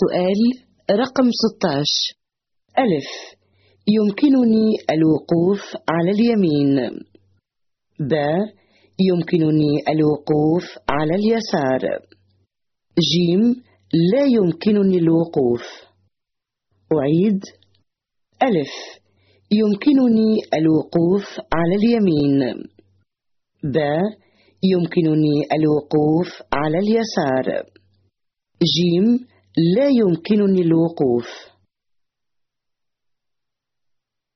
السؤال رقم 16 ألف. يمكنني الوقوف على اليمين. ب. يمكنني الوقوف على اليسار. جيم لا يمكنني الوقوف. أعيد. ألف. يمكنني الوقوف على اليمين. ب. يمكنني الوقوف على اليسار. جيم لا يمكنني الوقوف.